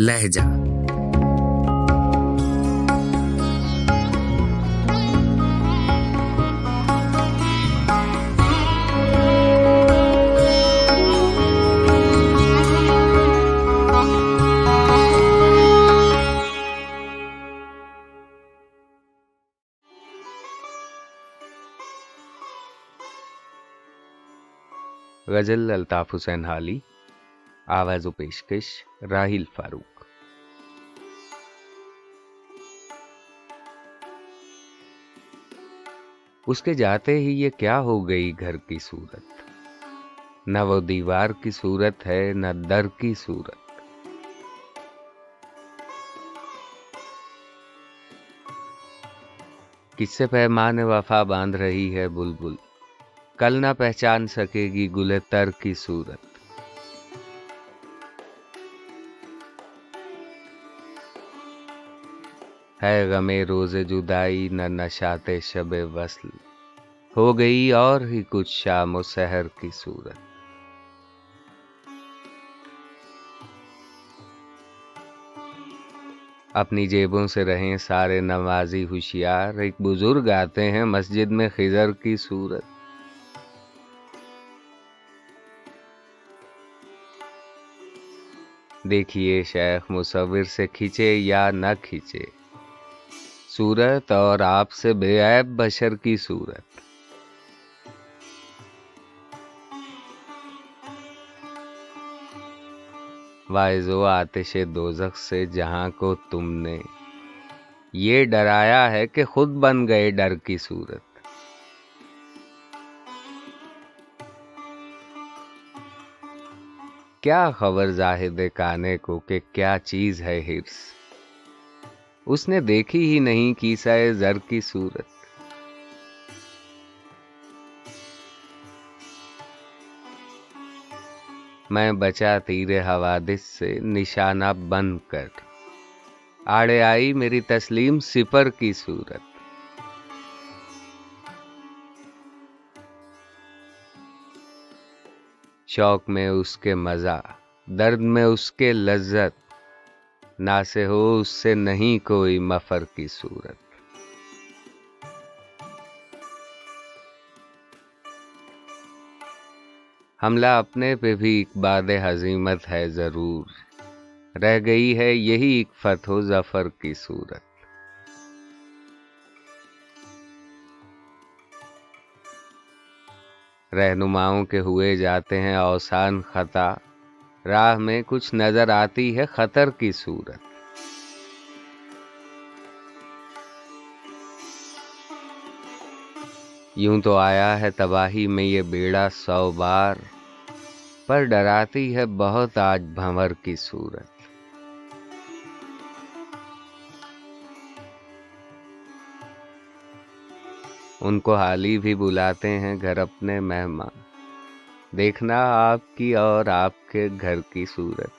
لہجہ۔ غزل الطاف حسین حالی آواز و پیشکش راہیل فاروق۔ اس کے جاتے ہی یہ کیا ہو گئی گھر کی صورت؟ نہ وہ دیوار کی صورت ہے، نہ در کی صورت۔ کس سے پیمان وفا باندھ رہی ہے بلبل؟ کل نہ پہچان سکے گی گلے تر کی صورت۔ ہے غمے روز جدائی، نہ نشات شب وصل۔ ہو گئی اور ہی کچھ شام و سحر کی صورت۔ اپنی جیبوں سے رہیں سارے نوازی ہوشیار۔ ایک بزرگ آتے ہیں مسجد میں خزر کی صورت۔ دیکھیے شیخ مصور سے کھینچے یا نہ کھینچے صورت اور آپ سے بے عیب بشر کی صورت۔ وائز و آتش دوزخ سے جہاں کو تم نے۔ یہ ڈرایا ہے کہ خود بن گئے ڈر کی صورت۔ کیا خبر زاہد کانے کو کہ کیا چیز ہے ہرس اس نے دیکھی ہی نہیں کیسائے زر کی صورت۔ میں بچا تیرے حوادث سے نشانہ بند کر۔ آڑے آئی میری تسلیم سپر کی صورت۔ شوق میں اس کے مزہ، درد میں اس کے لذت۔ نہ سے ہو اس سے نہیں کوئی مفر کی صورت۔ حملہ اپنے پہ بھی ایک باد حضیمت ہے ضرور۔ رہ گئی ہے یہی ایک فتح و ظفر کی صورت۔ رہنماؤں کے ہوئے جاتے ہیں اوسان خطا۔ راہ میں کچھ نظر آتی ہے خطر کی صورت۔ یوں تو آیا ہے تباہی میں یہ بیڑا سو بار، پر ڈراتی ہے بہت آج بھنور کی صورت۔ ان کو حالی بھی بلاتے ہیں گھر اپنے مہمان۔ دیکھنا آپ کی اور آپ کے گھر کی صورت۔